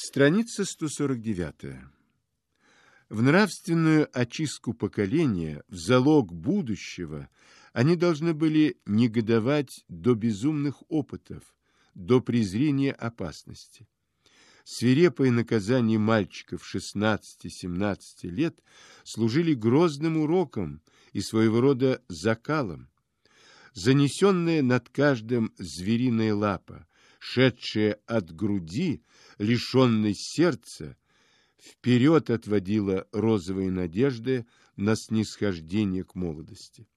Страница 149. В нравственную очистку поколения, в залог будущего, они должны были негодовать до безумных опытов, до презрения опасности. Свирепые наказания мальчиков 16-17 лет служили грозным уроком и своего рода закалом. Занесенная над каждым звериная лапа, шедшая от груди, лишенной сердца, вперед отводила розовые надежды на снисхождение к молодости.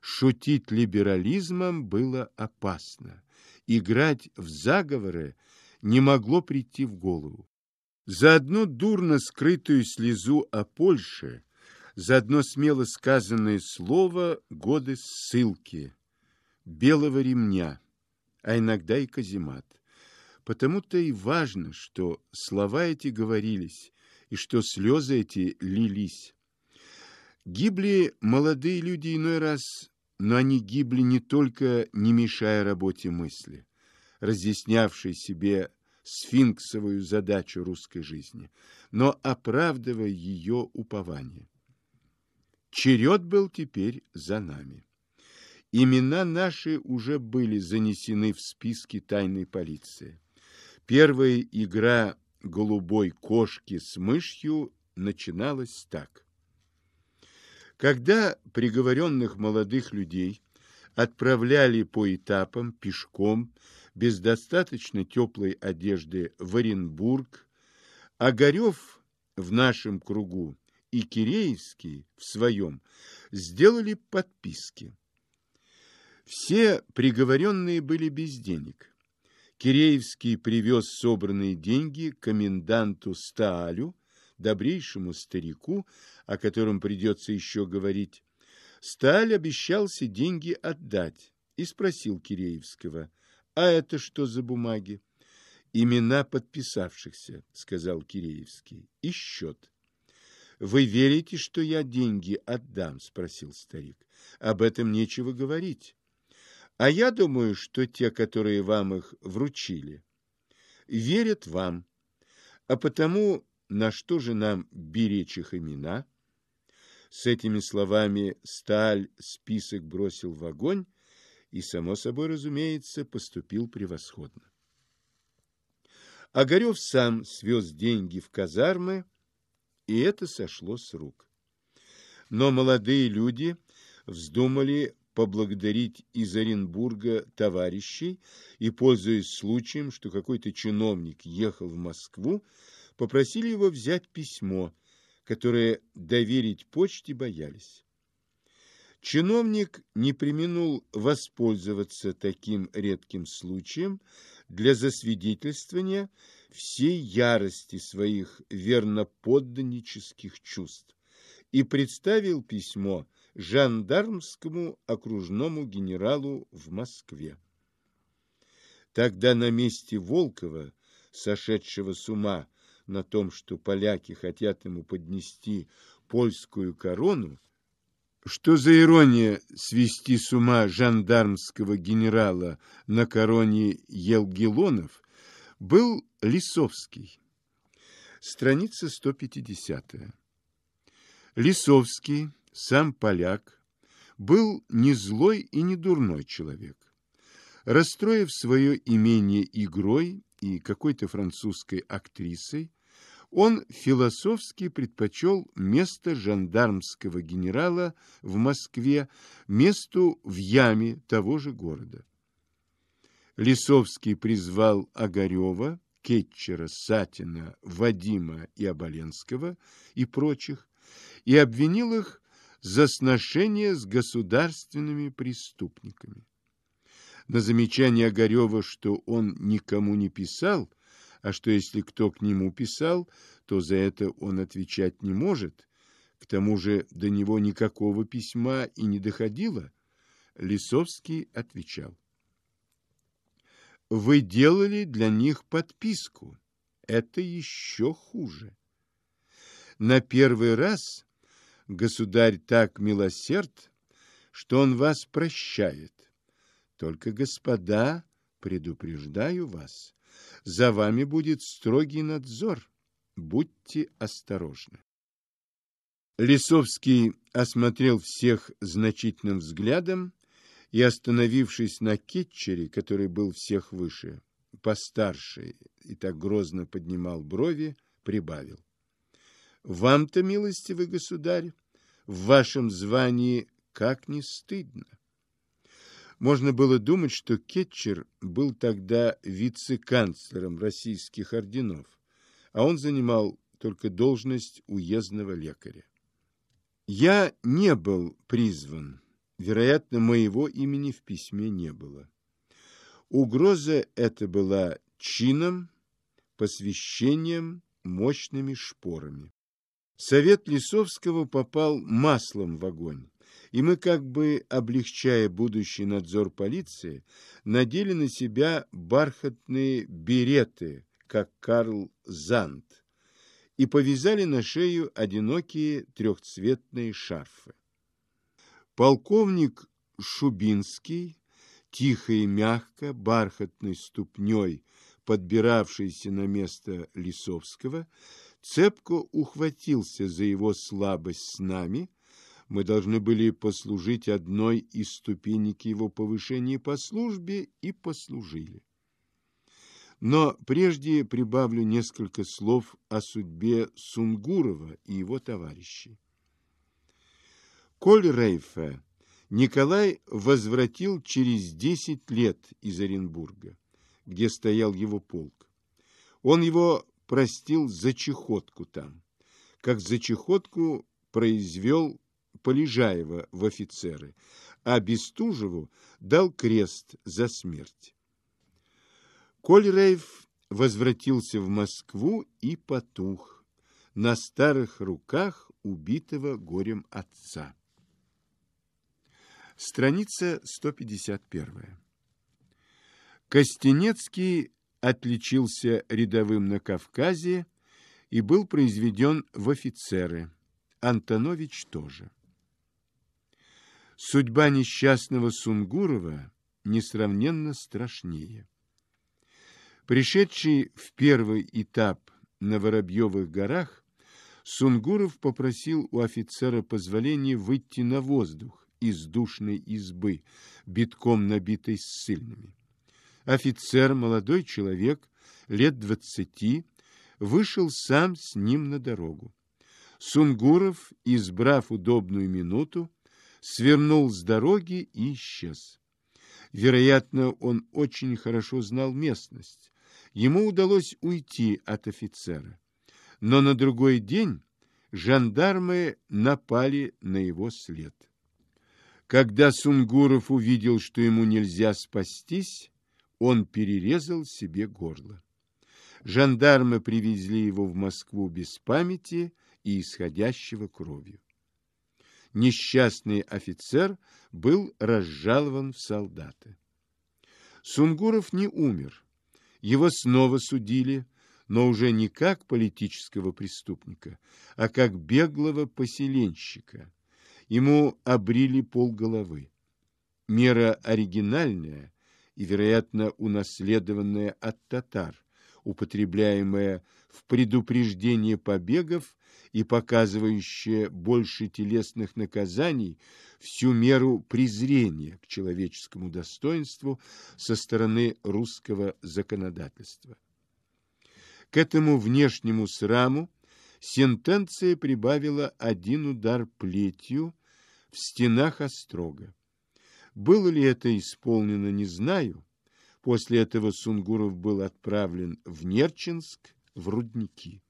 Шутить либерализмом было опасно. Играть в заговоры не могло прийти в голову. За одну дурно скрытую слезу о Польше, за одно смело сказанное слово годы ссылки, белого ремня, а иногда и каземат. Потому-то и важно, что слова эти говорились, и что слезы эти лились. Гибли молодые люди иной раз, но они гибли не только не мешая работе мысли, разъяснявшей себе сфинксовую задачу русской жизни, но оправдывая ее упование. Черед был теперь за нами. Имена наши уже были занесены в списки тайной полиции. Первая игра голубой кошки с мышью начиналась так. Когда приговоренных молодых людей отправляли по этапам пешком без достаточно теплой одежды в Оренбург, Огарев в нашем кругу и Киреевский в своем сделали подписки. Все приговоренные были без денег. Киреевский привез собранные деньги коменданту Стаалю, добрейшему старику, о котором придется еще говорить. Сталь обещался деньги отдать и спросил Киреевского, «А это что за бумаги?» «Имена подписавшихся», — сказал Киреевский, — «и счет». «Вы верите, что я деньги отдам?» — спросил старик. «Об этом нечего говорить. А я думаю, что те, которые вам их вручили, верят вам. А потому на что же нам беречь их имена? С этими словами Сталь список бросил в огонь и, само собой разумеется, поступил превосходно. Огарев сам свез деньги в казармы, и это сошло с рук. Но молодые люди вздумали поблагодарить из Оренбурга товарищей и, пользуясь случаем, что какой-то чиновник ехал в Москву, попросили его взять письмо, которое доверить почте боялись. Чиновник не применул воспользоваться таким редким случаем для засвидетельствования всей ярости своих верноподданнических чувств и представил письмо жандармскому окружному генералу в Москве. Тогда на месте Волкова, сошедшего с ума на том, что поляки хотят ему поднести польскую корону, что за ирония свести с ума жандармского генерала на короне Елгелонов, был Лисовский. Страница 150. Лисовский сам поляк, был не злой и не дурной человек. Расстроив свое имение игрой и какой-то французской актрисой, он философски предпочел место жандармского генерала в Москве месту в яме того же города. Лисовский призвал Огарева, Кетчера, Сатина, Вадима и Оболенского и прочих и обвинил их за сношение с государственными преступниками. На замечание Огарева, что он никому не писал, а что если кто к нему писал, то за это он отвечать не может, к тому же до него никакого письма и не доходило, Лисовский отвечал. Вы делали для них подписку. Это еще хуже. На первый раз государь так милосерд, что он вас прощает. Только, господа, предупреждаю вас, За вами будет строгий надзор. Будьте осторожны. Лисовский осмотрел всех значительным взглядом и, остановившись на Кетчере, который был всех выше, постарше и так грозно поднимал брови, прибавил. «Вам-то, милостивый государь, в вашем звании как не стыдно!» Можно было думать, что Кетчер был тогда вице-канцлером российских орденов, а он занимал только должность уездного лекаря. Я не был призван. Вероятно, моего имени в письме не было. Угроза эта была чином, посвящением, мощными шпорами. Совет Лисовского попал маслом в огонь, и мы, как бы облегчая будущий надзор полиции, надели на себя бархатные береты, как Карл Зант и повязали на шею одинокие трехцветные шарфы. Полковник Шубинский, тихо и мягко, бархатной ступней, подбиравшийся на место Лисовского, цепко ухватился за его слабость с нами. Мы должны были послужить одной из ступенек его повышения по службе и послужили. Но прежде прибавлю несколько слов о судьбе Сунгурова и его товарищей. Коль Рейфа Николай возвратил через десять лет из Оренбурга, где стоял его полк. Он его простил за чехотку там, как за чехотку произвел Полежаева в офицеры, а Бестужеву дал крест за смерть. Кольрейв возвратился в Москву и потух на старых руках убитого горем отца. Страница 151. Костенецкий отличился рядовым на Кавказе и был произведен в офицеры. Антонович тоже. Судьба несчастного Сунгурова несравненно страшнее. Пришедший в первый этап на Воробьевых горах, Сунгуров попросил у офицера позволения выйти на воздух из душной избы, битком набитой ссыльными. Офицер, молодой человек, лет двадцати, вышел сам с ним на дорогу. Сунгуров, избрав удобную минуту, свернул с дороги и исчез. Вероятно, он очень хорошо знал местность, ему удалось уйти от офицера. Но на другой день жандармы напали на его след. Когда Сунгуров увидел, что ему нельзя спастись, он перерезал себе горло. Жандармы привезли его в Москву без памяти и исходящего кровью. Несчастный офицер был разжалован в солдаты. Сунгуров не умер, его снова судили, но уже не как политического преступника, а как беглого поселенщика. Ему обрили полголовы. Мера оригинальная и, вероятно, унаследованная от татар, употребляемая в предупреждение побегов и показывающая больше телесных наказаний всю меру презрения к человеческому достоинству со стороны русского законодательства. К этому внешнему сраму сентенция прибавила один удар плетью в стенах острога. Было ли это исполнено, не знаю. После этого Сунгуров был отправлен в Нерчинск, в рудники.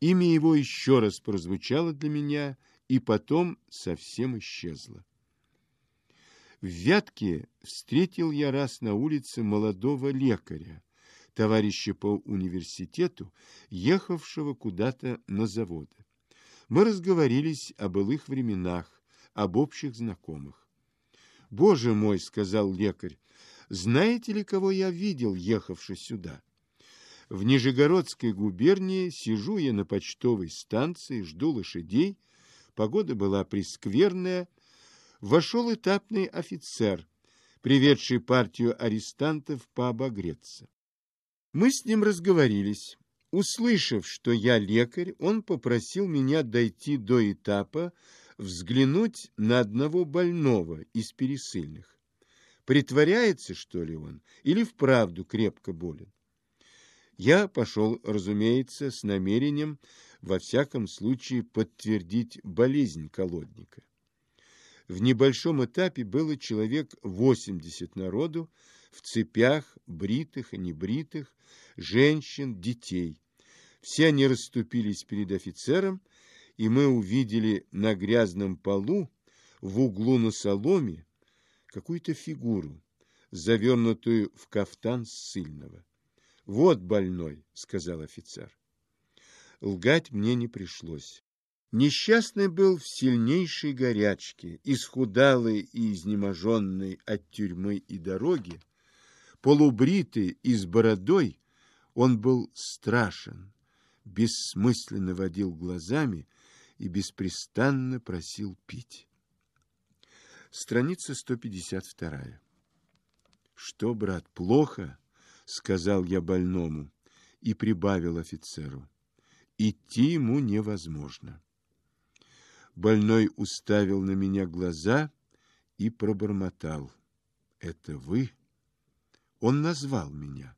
Имя его еще раз прозвучало для меня и потом совсем исчезло. В Вятке встретил я раз на улице молодого лекаря, товарища по университету, ехавшего куда-то на заводы. Мы разговорились о былых временах, об общих знакомых. «Боже мой!» — сказал лекарь. «Знаете ли, кого я видел, ехавший сюда?» В Нижегородской губернии сижу я на почтовой станции, жду лошадей. Погода была прескверная. Вошел этапный офицер, приведший партию арестантов пообогреться. Мы с ним разговорились. Услышав, что я лекарь, он попросил меня дойти до этапа, взглянуть на одного больного из пересыльных. Притворяется, что ли, он, или вправду крепко болен? Я пошел, разумеется, с намерением, во всяком случае, подтвердить болезнь колодника. В небольшом этапе было человек 80 народу, в цепях, бритых и небритых, женщин, детей. Все они расступились перед офицером, и мы увидели на грязном полу в углу на соломе какую-то фигуру, завернутую в кафтан ссыльного. «Вот больной», — сказал офицер. Лгать мне не пришлось. Несчастный был в сильнейшей горячке, исхудалый и изнеможенный от тюрьмы и дороги, полубритый и с бородой, он был страшен, бессмысленно водил глазами и беспрестанно просил пить. Страница 152. «Что, брат, плохо?» — сказал я больному и прибавил офицеру. «Идти ему невозможно». Больной уставил на меня глаза и пробормотал. «Это вы?» Он назвал меня.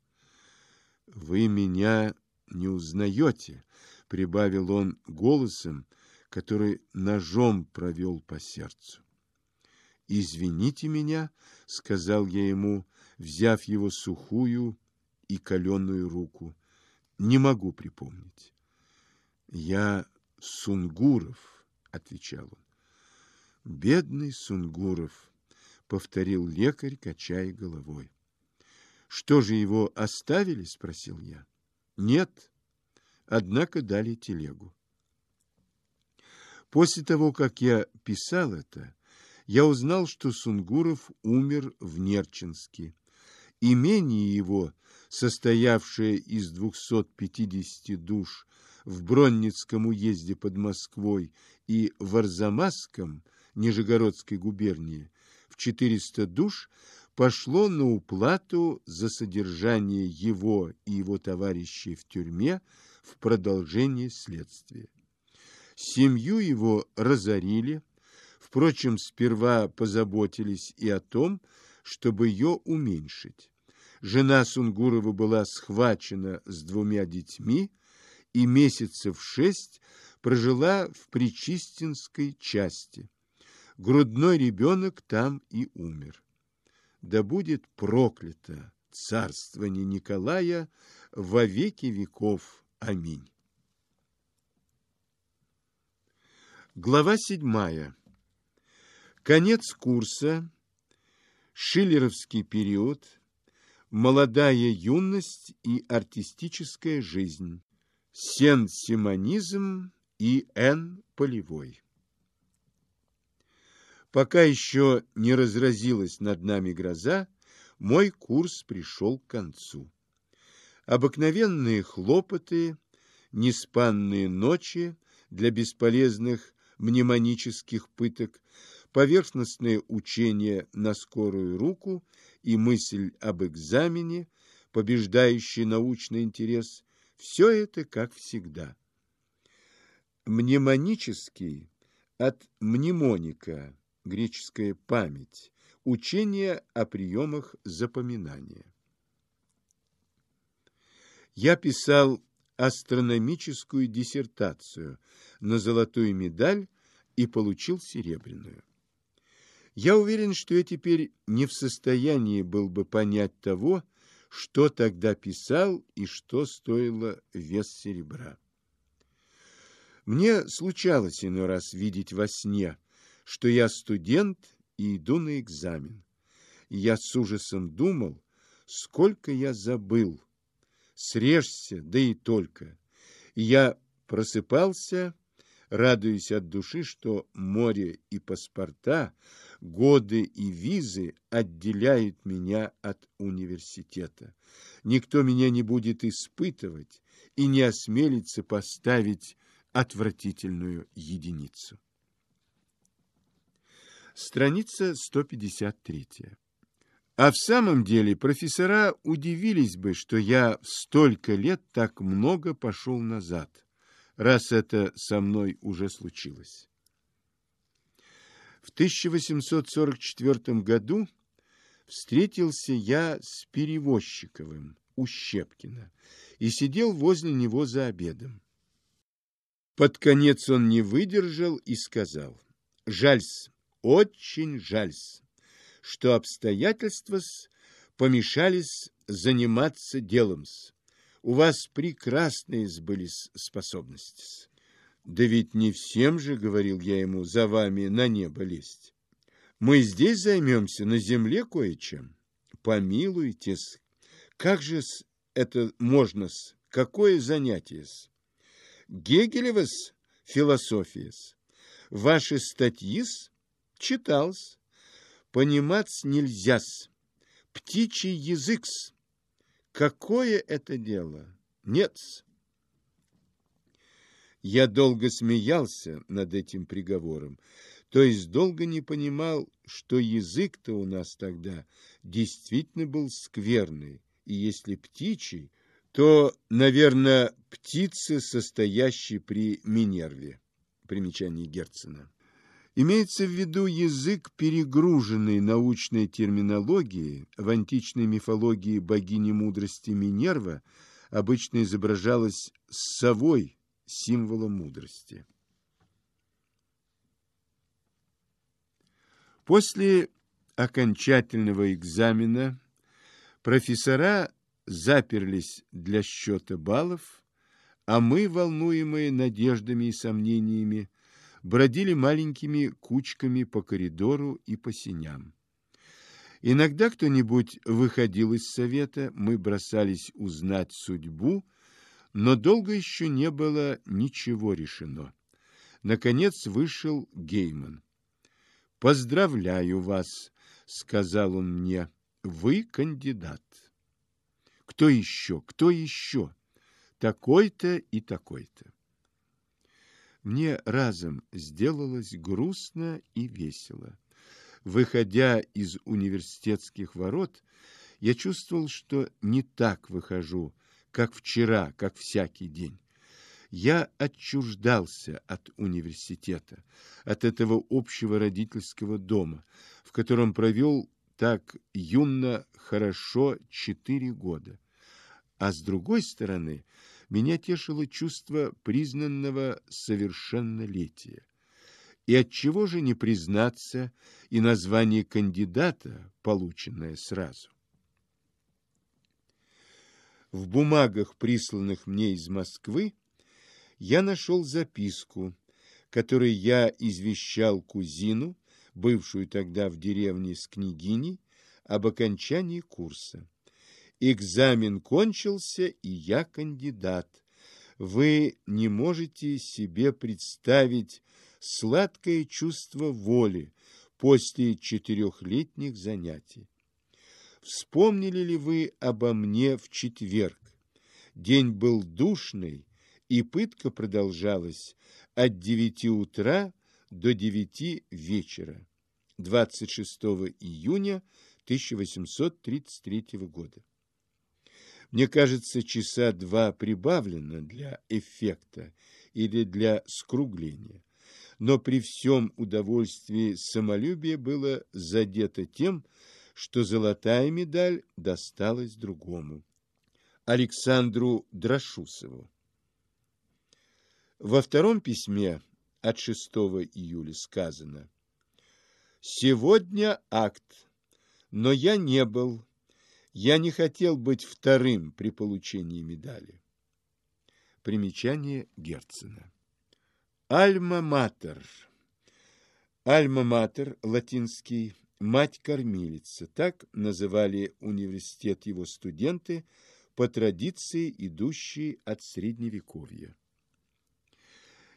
«Вы меня не узнаете», — прибавил он голосом, который ножом провел по сердцу. «Извините меня», — сказал я ему, взяв его сухую и каленую руку. «Не могу припомнить». «Я Сунгуров» отвечал он. Бедный Сунгуров, повторил лекарь, качая головой. Что же его оставили, спросил я. Нет, однако дали телегу. После того, как я писал это, я узнал, что Сунгуров умер в Нерчинске. Имение его, состоявшее из 250 душ в Бронницком уезде под Москвой и в Арзамасском, Нижегородской губернии, в 400 душ пошло на уплату за содержание его и его товарищей в тюрьме в продолжение следствия. Семью его разорили, впрочем, сперва позаботились и о том, чтобы ее уменьшить. Жена Сунгурова была схвачена с двумя детьми, и месяцев шесть прожила в Причистинской части. Грудной ребенок там и умер. Да будет проклято царствование Николая во веки веков. Аминь. Глава седьмая. Конец курса. Шиллеровский период. Молодая юность и артистическая жизнь. Сен-симонизм и Н. Полевой. Пока еще не разразилась над нами гроза, мой курс пришел к концу. Обыкновенные хлопоты, неспанные ночи для бесполезных мнемонических пыток, поверхностное учение на скорую руку и мысль об экзамене, побеждающий научный интерес – все это как всегда. Мнемонический от мнемоника, греческая память, учение о приемах запоминания. Я писал астрономическую диссертацию на золотую медаль и получил серебряную. Я уверен, что я теперь не в состоянии был бы понять того, что тогда писал и что стоило вес серебра. Мне случалось иной раз видеть во сне, что я студент и иду на экзамен. Я с ужасом думал, сколько я забыл. Срежься, да и только. Я просыпался радуясь от души, что море и паспорта, годы и визы отделяют меня от университета. Никто меня не будет испытывать и не осмелится поставить отвратительную единицу. Страница 153. А в самом деле профессора удивились бы, что я столько лет так много пошел назад, раз это со мной уже случилось. В 1844 году встретился я с Перевозчиковым у Щепкина и сидел возле него за обедом. Под конец он не выдержал и сказал, «Жальс, очень жальс, что обстоятельства помешались заниматься делом -с. У вас прекрасные были способности. Да ведь не всем же, говорил я ему, за вами на небо лезть. Мы здесь займемся, на земле кое-чем. Помилуйтесь, как же это можно-с? Какое занятие-с? Гегелевас философия-с. Ваши статьи-с читал-с. Понимать нельзя-с. Птичий язык-с. Какое это дело? Нет-с. Я долго смеялся над этим приговором, то есть долго не понимал, что язык-то у нас тогда действительно был скверный, и если птичий, то, наверное, птицы, состоящие при Минерве. Примечание Герцена. Имеется в виду язык, перегруженный научной терминологией. В античной мифологии богини мудрости Минерва обычно изображалась совой, символом мудрости. После окончательного экзамена профессора заперлись для счета баллов, а мы, волнуемые надеждами и сомнениями, бродили маленькими кучками по коридору и по синям. Иногда кто-нибудь выходил из совета, мы бросались узнать судьбу, но долго еще не было ничего решено. Наконец вышел Гейман. «Поздравляю вас», — сказал он мне, — «вы кандидат». «Кто еще? Кто еще?» «Такой-то и такой-то» мне разом сделалось грустно и весело. Выходя из университетских ворот, я чувствовал, что не так выхожу, как вчера, как всякий день. Я отчуждался от университета, от этого общего родительского дома, в котором провел так юно хорошо четыре года. А с другой стороны, меня тешило чувство признанного совершеннолетия. И от чего же не признаться и название кандидата, полученное сразу? В бумагах, присланных мне из Москвы, я нашел записку, которой я извещал кузину, бывшую тогда в деревне с княгиней, об окончании курса. Экзамен кончился, и я кандидат. Вы не можете себе представить сладкое чувство воли после четырехлетних занятий. Вспомнили ли вы обо мне в четверг? День был душный, и пытка продолжалась от девяти утра до девяти вечера, 26 июня 1833 года. Мне кажется, часа два прибавлено для эффекта или для скругления. Но при всем удовольствии самолюбие было задето тем, что золотая медаль досталась другому – Александру Драшусову. Во втором письме от 6 июля сказано «Сегодня акт, но я не был, я не хотел быть вторым при получении медали. Примечание Герцена. Альма-матер. Альма-матер, латинский, мать-кормилица. Так называли университет его студенты по традиции, идущей от Средневековья.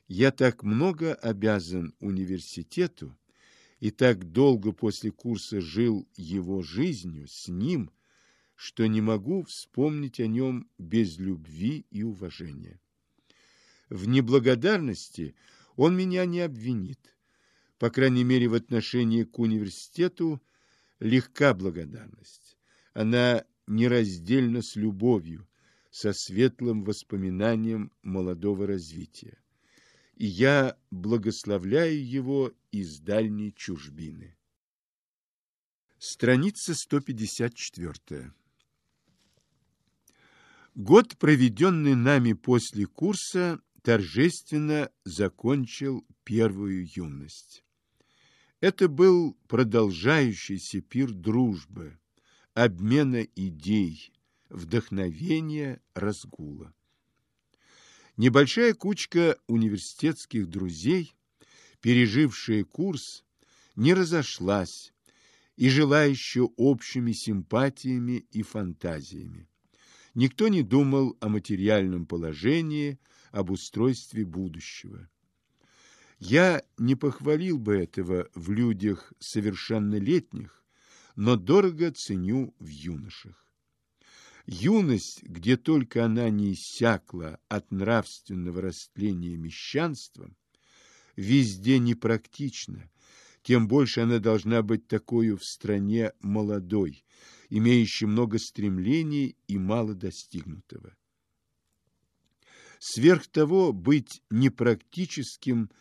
Я так много обязан университету и так долго после курса жил его жизнью, с ним – что не могу вспомнить о нем без любви и уважения. В неблагодарности он меня не обвинит. По крайней мере, в отношении к университету легка благодарность. Она нераздельна с любовью, со светлым воспоминанием молодого развития. И я благословляю его из дальней чужбины. Страница 154. Год, проведенный нами после курса, торжественно закончил первую юность. Это был продолжающийся пир дружбы, обмена идей, вдохновения, разгула. Небольшая кучка университетских друзей, пережившая курс, не разошлась и жила еще общими симпатиями и фантазиями. Никто не думал о материальном положении, об устройстве будущего. Я не похвалил бы этого в людях совершеннолетних, но дорого ценю в юношах. Юность, где только она не иссякла от нравственного растления мещанством, везде непрактична, тем больше она должна быть такой в стране молодой, имеющей много стремлений и мало достигнутого. Сверх того, быть непрактическим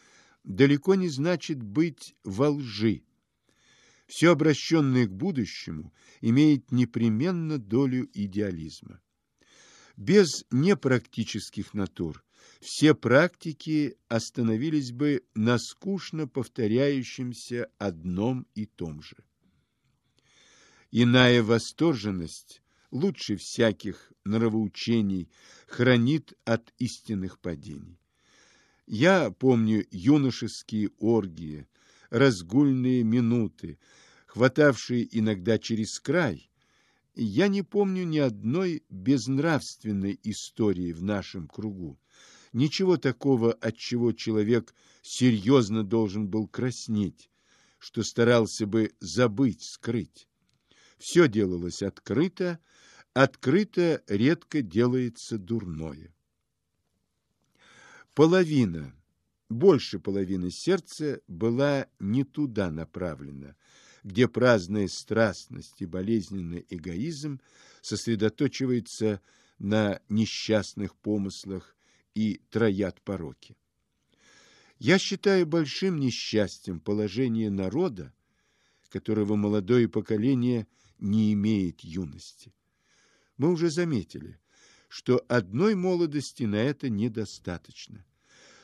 далеко не значит быть во лжи, все обращенное к будущему имеет непременно долю идеализма. Без непрактических натур все практики остановились бы на скучно повторяющемся одном и том же. Иная восторженность лучше всяких нравоучений хранит от истинных падений. Я помню юношеские оргии, разгульные минуты, хватавшие иногда через край. Я не помню ни одной безнравственной истории в нашем кругу. Ничего такого, от чего человек серьезно должен был краснеть, что старался бы забыть, скрыть. Все делалось открыто, открыто редко делается дурное. Половина больше половины сердца была не туда направлена, где праздная страстность и болезненный эгоизм сосредоточивается на несчастных помыслах и троят пороки. Я считаю большим несчастьем положение народа, которого молодое поколение не имеет юности. Мы уже заметили, что одной молодости на это недостаточно.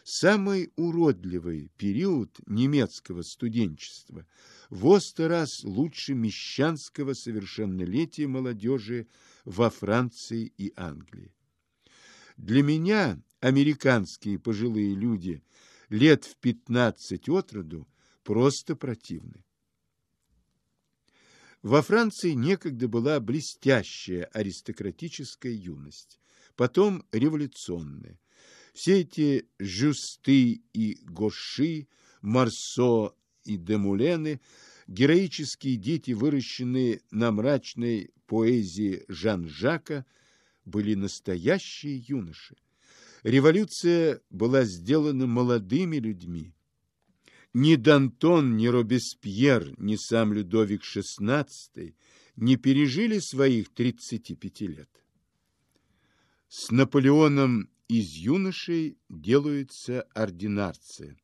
Самый уродливый период немецкого студенчества в раз лучше мещанского совершеннолетия молодежи во Франции и Англии. Для меня американские пожилые люди лет в пятнадцать от роду просто противны. Во Франции некогда была блестящая аристократическая юность, потом революционная. Все эти Жюсты и Гоши, Марсо и Демулены, героические дети, выращенные на мрачной поэзии Жан-Жака, были настоящие юноши. Революция была сделана молодыми людьми. Ни Дантон, ни Робеспьер, ни сам Людовик XVI не пережили своих 35 лет. С Наполеоном из юношей делаются ординарцы.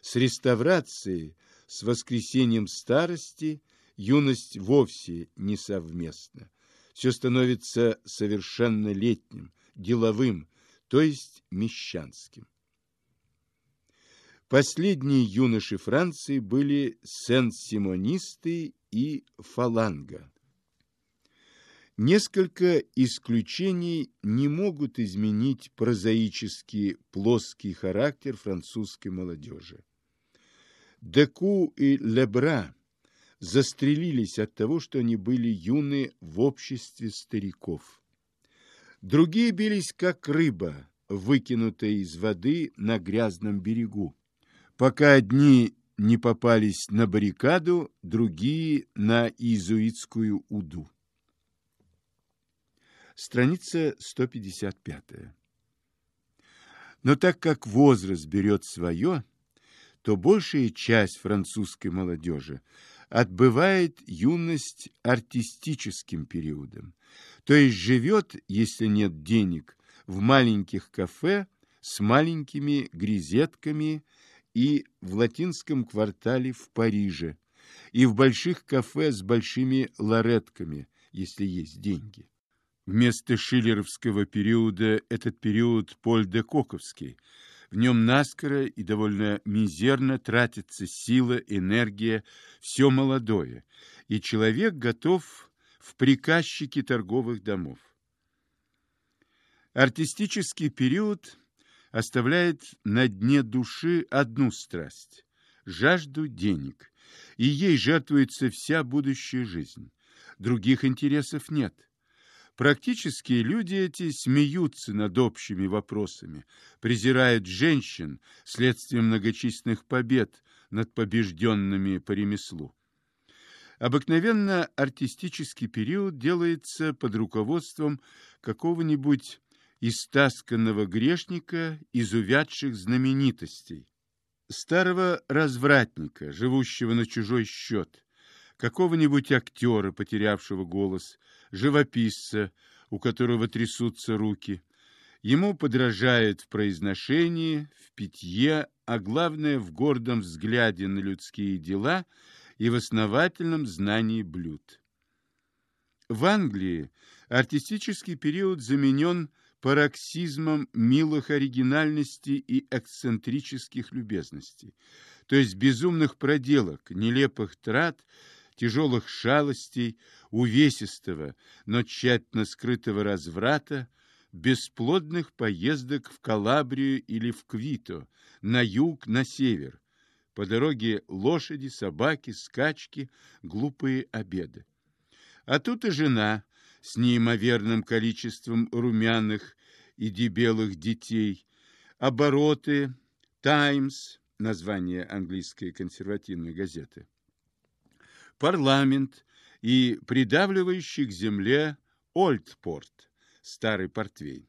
С реставрацией, с воскресением старости юность вовсе не совместна. Все становится совершенно летним, деловым, то есть мещанским. Последние юноши Франции были сен-симонисты и фаланга. Несколько исключений не могут изменить прозаический плоский характер французской молодежи. Деку и Лебра застрелились от того, что они были юны в обществе стариков. Другие бились, как рыба, выкинутая из воды на грязном берегу. Пока одни не попались на баррикаду, другие – на иезуитскую уду. Страница 155. Но так как возраст берет свое, то большая часть французской молодежи отбывает юность артистическим периодом, то есть живет, если нет денег, в маленьких кафе с маленькими грезетками и в латинском квартале в Париже, и в больших кафе с большими ларетками, если есть деньги. Вместо шиллеровского периода этот период Поль де Коковский. В нем наскоро и довольно мизерно тратится сила, энергия, все молодое, и человек готов в приказчике торговых домов. Артистический период оставляет на дне души одну страсть – жажду денег, и ей жертвуется вся будущая жизнь. Других интересов нет. Практические люди эти смеются над общими вопросами, презирают женщин следствием многочисленных побед над побежденными по ремеслу. Обыкновенно артистический период делается под руководством какого-нибудь истасканного грешника из увядших знаменитостей, старого развратника, живущего на чужой счет, какого-нибудь актера, потерявшего голос, живописца, у которого трясутся руки. Ему подражает в произношении, в питье, а главное в гордом взгляде на людские дела и в основательном знании блюд. В Англии артистический период заменен пароксизмом милых оригинальностей и эксцентрических любезностей, то есть безумных проделок, нелепых трат, тяжелых шалостей, увесистого, но тщательно скрытого разврата, бесплодных поездок в Калабрию или в Квито, на юг, на север, по дороге лошади, собаки, скачки, глупые обеды. А тут и жена с неимоверным количеством румяных и дебелых детей, обороты, «Таймс», название английской консервативной газеты, парламент и придавливающий к земле Ольдпорт, старый портвейн.